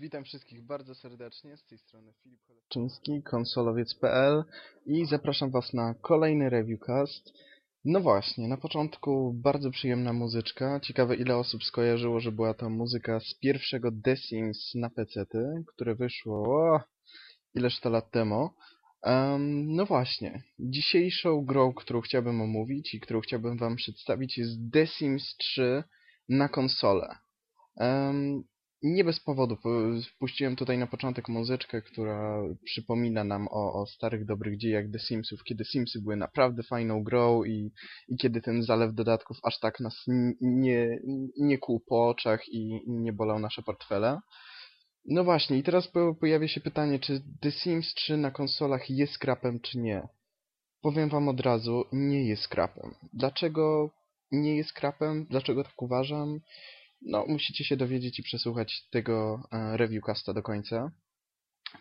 Witam wszystkich bardzo serdecznie, z tej strony Filip Cholewczyński, konsolowiec.pl i zapraszam Was na kolejny reviewcast. No właśnie, na początku bardzo przyjemna muzyczka. Ciekawe ile osób skojarzyło, że była to muzyka z pierwszego The Sims na pecety, które wyszło o, ileż to lat temu. Um, no właśnie, dzisiejszą grą, którą chciałbym omówić i którą chciałbym Wam przedstawić jest The Sims 3 na konsolę. Um, nie bez powodu wpuściłem tutaj na początek muzyczkę, która przypomina nam o, o starych, dobrych dziejach The Simsów, kiedy Simsy były naprawdę fajną grą i, i kiedy ten zalew dodatków aż tak nas nie, nie kłuł po oczach i nie bolał nasze portfele. No właśnie, i teraz pojawia się pytanie, czy The Sims 3 na konsolach jest skrapem, czy nie? Powiem wam od razu, nie jest skrapem. Dlaczego nie jest skrapem? Dlaczego tak uważam? No, musicie się dowiedzieć i przesłuchać tego e, reviewcasta do końca.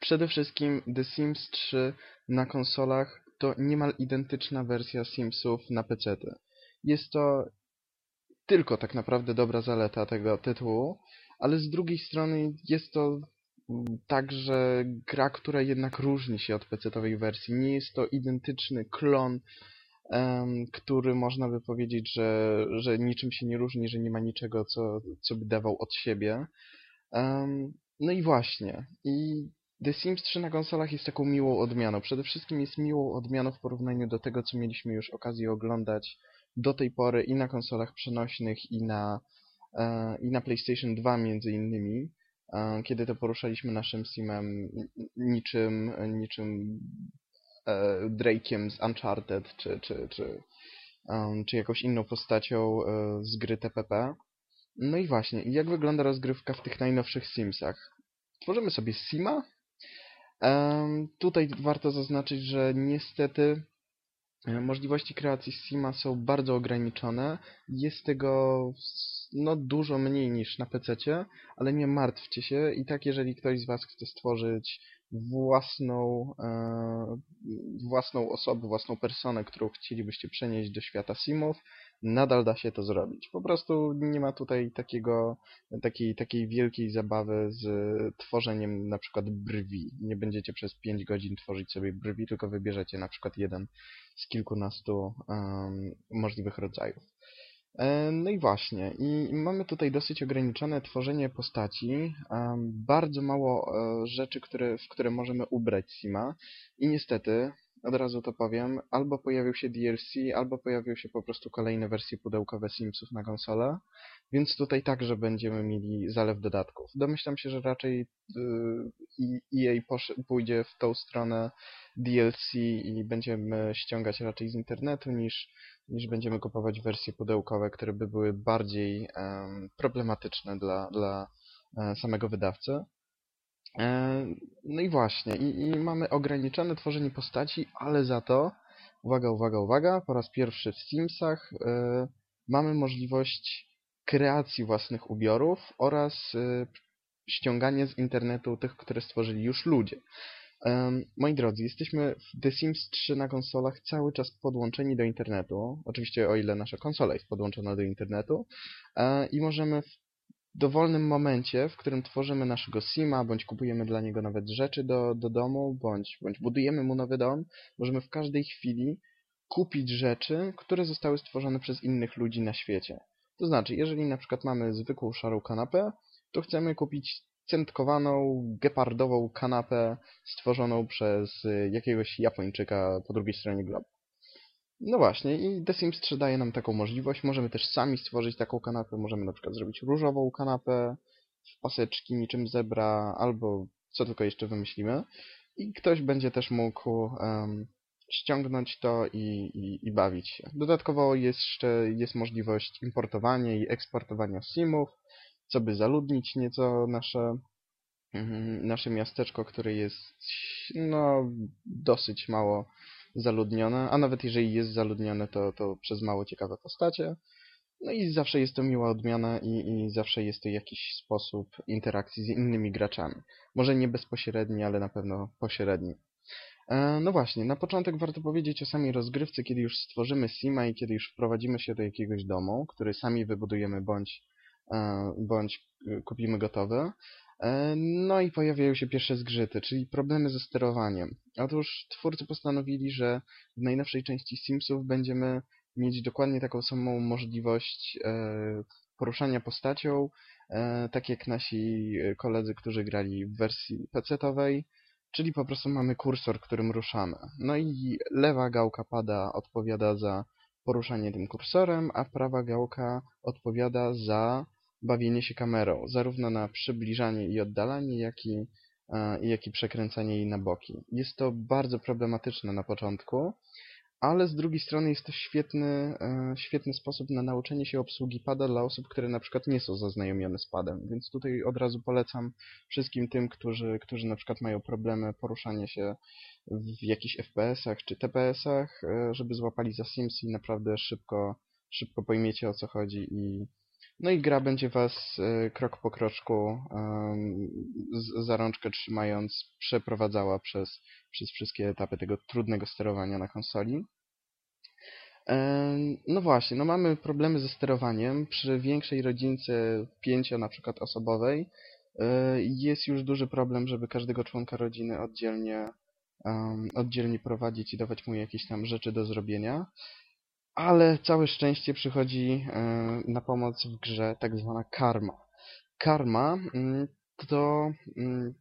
Przede wszystkim The Sims 3 na konsolach to niemal identyczna wersja Simsów na PC. Jest to tylko tak naprawdę dobra zaleta tego tytułu, ale z drugiej strony jest to także gra, która jednak różni się od PC-owej wersji. Nie jest to identyczny klon który można by powiedzieć, że, że niczym się nie różni, że nie ma niczego, co, co by dawał od siebie. No i właśnie. I The Sims 3 na konsolach jest taką miłą odmianą. Przede wszystkim jest miłą odmianą w porównaniu do tego, co mieliśmy już okazję oglądać do tej pory i na konsolach przenośnych, i na, e, i na PlayStation 2 między innymi, e, kiedy to poruszaliśmy naszym Simem niczym, niczym Drake'iem z Uncharted, czy, czy, czy, um, czy jakąś inną postacią e, z gry TPP. No i właśnie, jak wygląda rozgrywka w tych najnowszych Simsach? Tworzymy sobie Sima. Um, tutaj warto zaznaczyć, że niestety e, możliwości kreacji Sima są bardzo ograniczone. Jest tego no, dużo mniej niż na PC, ale nie martwcie się. I tak, jeżeli ktoś z Was chce stworzyć własną, e, własną osobę, własną personę, którą chcielibyście przenieść do świata simów, nadal da się to zrobić. Po prostu nie ma tutaj takiego, takiej, takiej wielkiej zabawy z tworzeniem na przykład brwi. Nie będziecie przez 5 godzin tworzyć sobie brwi, tylko wybierzecie na przykład jeden z kilkunastu um, możliwych rodzajów. E, no i właśnie, i mamy tutaj dosyć ograniczone tworzenie postaci, bardzo mało e, rzeczy, które, w które możemy ubrać Sima. I niestety, od razu to powiem, albo pojawił się DLC, albo pojawił się po prostu kolejne wersje pudełkowe Simsów na konsolę, więc tutaj także będziemy mieli zalew dodatków. Domyślam się, że raczej EA y, pójdzie w tą stronę DLC i będziemy ściągać raczej z internetu niż, niż będziemy kupować wersje pudełkowe, które by były bardziej problematyczne dla, dla e, samego wydawcy. E, no i właśnie, i, i mamy ograniczone tworzenie postaci, ale za to, uwaga, uwaga, uwaga, po raz pierwszy w Simsach e, mamy możliwość kreacji własnych ubiorów oraz e, ściąganie z internetu tych, które stworzyli już ludzie. Moi drodzy, jesteśmy w The Sims 3 na konsolach cały czas podłączeni do internetu, oczywiście o ile nasza konsola jest podłączona do internetu i możemy w dowolnym momencie, w którym tworzymy naszego Sima, bądź kupujemy dla niego nawet rzeczy do, do domu, bądź, bądź budujemy mu nowy dom, możemy w każdej chwili kupić rzeczy, które zostały stworzone przez innych ludzi na świecie. To znaczy, jeżeli na przykład mamy zwykłą szarą kanapę, to chcemy kupić centkowaną, gepardową kanapę stworzoną przez jakiegoś Japończyka po drugiej stronie globu. No właśnie, i The Sims 3 daje nam taką możliwość. Możemy też sami stworzyć taką kanapę. Możemy na przykład zrobić różową kanapę w paseczki niczym zebra, albo co tylko jeszcze wymyślimy. I ktoś będzie też mógł um, ściągnąć to i, i, i, bawić się. Dodatkowo jeszcze jest możliwość importowania i eksportowania simów, co by zaludnić nieco nasze, mm, nasze miasteczko, które jest no, dosyć mało zaludnione, a nawet jeżeli jest zaludnione, to, to przez mało ciekawe postacie. No i zawsze jest to miła odmiana i, i zawsze jest to jakiś sposób interakcji z innymi graczami. Może nie bezpośredni, ale na pewno pośredni. E, no właśnie, na początek warto powiedzieć o samej rozgrywce, kiedy już stworzymy Sima i kiedy już wprowadzimy się do jakiegoś domu, który sami wybudujemy bądź, e, bądź kupimy gotowy. E, no i pojawiają się pierwsze zgrzyty, czyli problemy ze sterowaniem. Otóż twórcy postanowili, że w najnowszej części Simsów będziemy mieć dokładnie taką samą możliwość e, poruszania postacią, e, tak jak nasi koledzy, którzy grali w wersji PC-owej, czyli po prostu mamy kursor, którym ruszamy. No i lewa gałka pada odpowiada za poruszanie tym kursorem, a prawa gałka odpowiada za bawienie się kamerą, zarówno na przybliżanie i oddalanie, jak i, e, jak i przekręcanie jej na boki. Jest to bardzo problematyczne na początku, ale z drugiej strony jest to świetny, e, świetny sposób na nauczenie się obsługi pada dla osób, które na przykład nie są zaznajomione z padem, więc tutaj od razu polecam wszystkim tym, którzy, którzy na przykład mają problemy poruszania się w jakichś FPS-ach czy TPS-ach, e, żeby złapali za Sims i naprawdę szybko, szybko pojmiecie o co chodzi i no i gra będzie was e, krok po kroczku za rączkę trzymając przeprowadzała przez, przez wszystkie etapy tego trudnego sterowania na konsoli. No właśnie, no mamy problemy ze sterowaniem. Przy większej rodzince pięcio na przykład osobowej e, jest już duży problem, żeby każdego członka rodziny oddzielnie, oddzielnie prowadzić i dawać mu jakieś tam rzeczy do zrobienia ale całe szczęście przychodzi e, na pomoc w grze tak zwana karma. Karma mm, to, mm,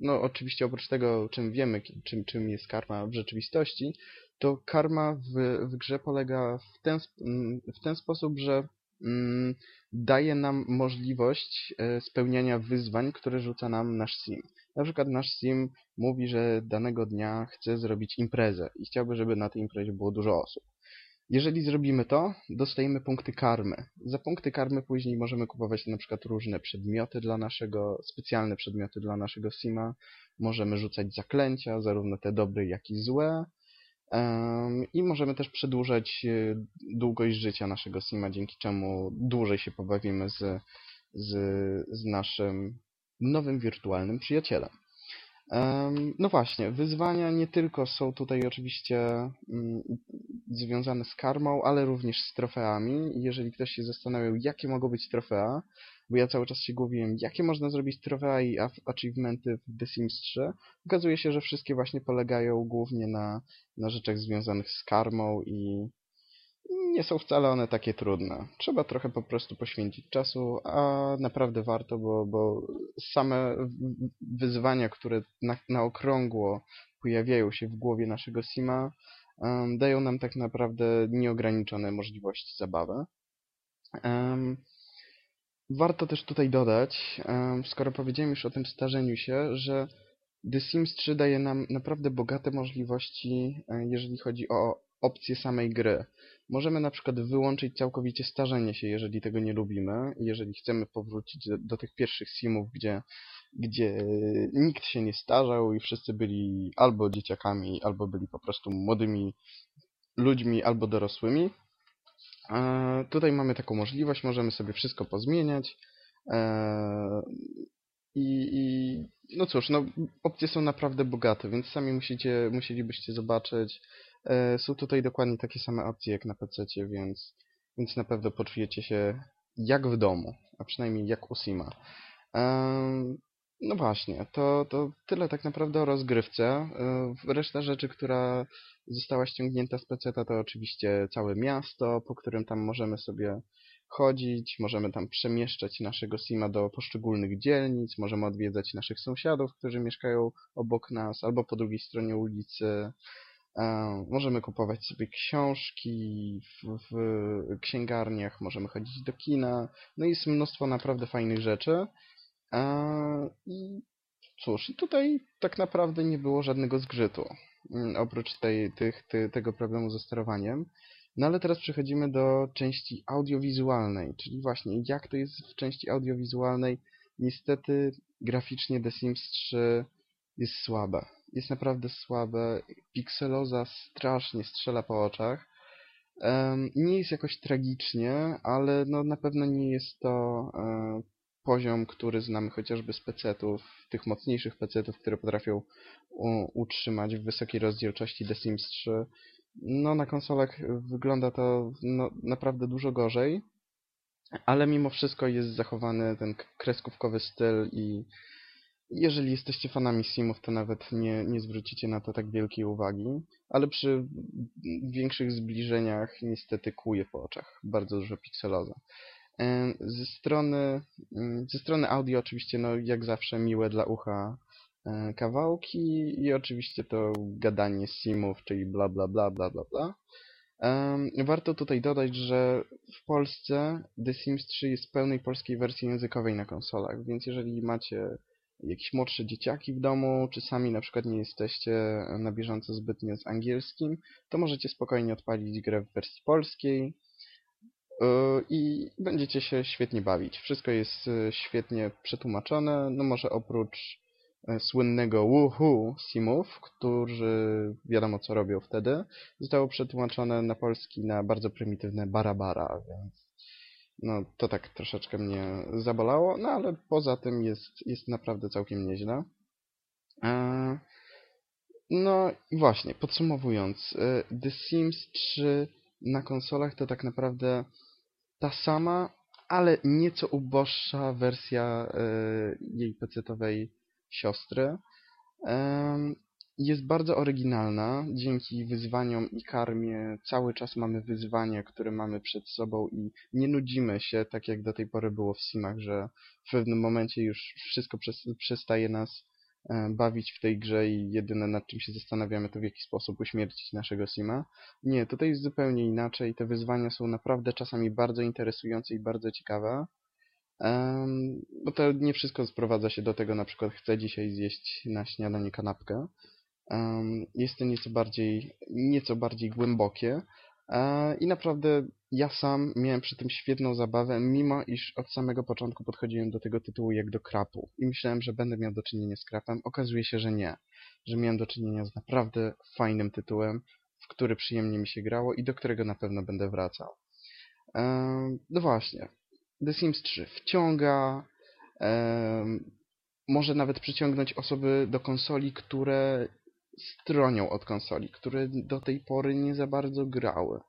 no, oczywiście oprócz tego, czym wiemy, czym, czym jest karma w rzeczywistości, to karma w, w grze polega w ten, mm, w ten sposób, że daje nam możliwość e, spełniania wyzwań, które rzuca nam nasz sim. Na przykład nasz sim mówi, że danego dnia chce zrobić imprezę i chciałby, żeby na tej imprezie było dużo osób. Jeżeli zrobimy to, dostajemy punkty karmy. Za punkty karmy później możemy kupować na przykład różne przedmioty dla naszego, specjalne przedmioty dla naszego sima. Możemy rzucać zaklęcia, zarówno te dobre, jak i złe. I możemy też przedłużać e, długość życia naszego sima, dzięki czemu dłużej się pobawimy z, z, z naszym nowym wirtualnym przyjacielem. No właśnie, wyzwania nie tylko są tutaj oczywiście mm, związane z karmą, ale również z trofeami. Jeżeli ktoś się zastanawiał, jakie mogą być trofea, bo ja cały czas się głowiłem, jakie można zrobić trofea i achievementy w The Sims 3, okazuje się, że wszystkie właśnie polegają głównie na, na rzeczach związanych z karmą i nie są wcale one takie trudne. Trzeba trochę po prostu poświęcić czasu, a naprawdę warto, bo, bo same wyzwania, które na, na okrągło pojawiają się w głowie naszego Sima, um, dają nam tak naprawdę nieograniczone możliwości zabawy. Um, warto też tutaj dodać, um, skoro powiedziałem już o tym starzeniu się, że The Sims 3 daje nam naprawdę bogate możliwości, e, jeżeli chodzi o opcje samej gry. Możemy na przykład wyłączyć całkowicie starzenie się, jeżeli tego nie lubimy. Jeżeli chcemy powrócić do, do tych pierwszych simów, gdzie, gdzie nikt się nie starzał i wszyscy byli albo dzieciakami, albo byli po prostu młodymi ludźmi, albo dorosłymi. E, tutaj mamy taką możliwość, możemy sobie wszystko pozmieniać. E, i, I, no cóż, no, opcje są naprawdę bogate, więc sami musicie, musielibyście zobaczyć. E, są tutaj dokładnie takie same opcje jak na PC, więc, więc na pewno poczujecie się jak w domu, a przynajmniej jak u Sima. No właśnie, to, to tyle tak naprawdę o rozgrywce. E, reszta rzeczy, która została ściągnięta z PC, to oczywiście całe miasto, po którym tam możemy sobie chodzić, możemy tam przemieszczać naszego Sima do poszczególnych dzielnic, możemy odwiedzać naszych sąsiadów, którzy mieszkają obok nas, albo po drugiej stronie ulicy. E, możemy kupować sobie książki w, w księgarniach, możemy chodzić do kina. No jest mnóstwo naprawdę fajnych rzeczy. E, I cóż, i tutaj tak naprawdę nie było żadnego zgrzytu. Mm, oprócz tej, tych, ty, tego problemu ze sterowaniem. No ale teraz przechodzimy do części audiowizualnej, czyli właśnie jak to jest w części audiowizualnej. Niestety graficznie The Sims 3 jest słabe. Jest naprawdę słabe. Pixeloza strasznie strzela po oczach. Nie jest jakoś tragicznie, ale no na pewno nie jest to um, poziom, który znamy chociażby z PC-ów, tych mocniejszych PC-ów, które potrafią utrzymać w wysokiej rozdzielczości The Sims 3 no na konsolach wygląda to no, naprawdę dużo gorzej, ale mimo wszystko jest zachowany ten kreskówkowy styl i, Jeżeli jesteście fanami simów, to nawet nie, nie zwrócicie na to tak wielkiej uwagi, ale przy większych zbliżeniach niestety kłuje po oczach. Bardzo dużo pikseloza. Ze strony, mm, ze strony audio oczywiście, no jak zawsze miłe dla ucha e, kawałki i oczywiście to gadanie simów, czyli bla bla bla bla bla bla. Warto tutaj dodać, że w Polsce The Sims 3 jest w pełnej polskiej wersji językowej na konsolach, więc jeżeli macie jakieś młodsze dzieciaki w domu, czy sami na przykład nie jesteście na bieżąco zbytnio z angielskim, to możecie spokojnie odpalić grę w wersji polskiej yy, i będziecie się świetnie bawić. Wszystko jest yy, świetnie przetłumaczone, no może oprócz yy, słynnego woohoo simów, którzy wiadomo co robią wtedy, zostało przetłumaczone na polski na bardzo prymitywne barabara, więc no to tak troszeczkę mnie zabolało, no ale poza tym jest, jest naprawdę całkiem nieźle. Eee, no i właśnie, podsumowując, e, The Sims 3 na konsolach to tak naprawdę ta sama, ale nieco uboższa wersja e, jej pecetowej siostry. Jest bardzo oryginalna, dzięki wyzwaniom i karmie cały czas mamy wyzwania, które mamy przed sobą i nie nudzimy się, tak jak do tej pory było w Simach, że w pewnym momencie już wszystko przes- przestaje nas e, bawić w tej grze i jedyne nad czym się zastanawiamy to w jaki sposób uśmiercić naszego Sima. Nie, tutaj jest zupełnie inaczej, te wyzwania są naprawdę czasami bardzo interesujące i bardzo ciekawe. Em, bo to nie wszystko sprowadza się do tego, na przykład chcę dzisiaj zjeść na śniadanie kanapkę. Jest to nieco bardziej, nieco bardziej głębokie e, i naprawdę ja sam miałem przy tym świetną zabawę, mimo iż od samego początku podchodziłem do tego tytułu jak do krapu i myślałem, że będę miał do czynienia z krapem. Okazuje się, że nie, że miałem do czynienia z naprawdę fajnym tytułem, w który przyjemnie mi się grało i do którego na pewno będę wracał. No właśnie, The Sims 3 wciąga, może nawet przyciągnąć osoby do konsoli, które stronią od konsoli, które do tej pory nie za bardzo grały.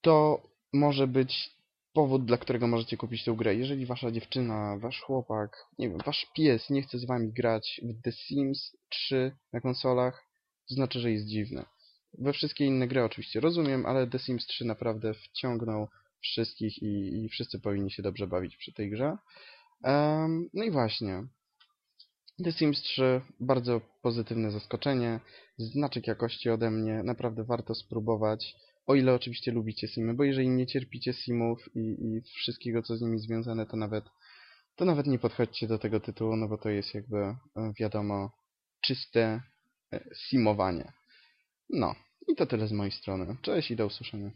To może być powód, dla którego możecie kupić tę grę. Jeżeli wasza dziewczyna, wasz chłopak, nie wiem, wasz pies nie chce z wami grać w The Sims 3 na konsolach, to znaczy, że jest dziwny. We wszystkie inne gry oczywiście rozumiem, ale The Sims 3 naprawdę wciągnął wszystkich i, i wszyscy powinni się dobrze bawić przy tej grze. Em, no i właśnie. The Sims 3 bardzo pozytywne zaskoczenie, znaczek jakości ode mnie, naprawdę warto spróbować, o ile oczywiście lubicie Simy, bo jeżeli nie cierpicie Simów i, i wszystkiego co z nimi związane, to nawet to nawet nie podchodźcie do tego tytułu, no bo to jest jakby e, wiadomo czyste e, simowanie. No, i to tyle z mojej strony. Cześć i do usłyszenia.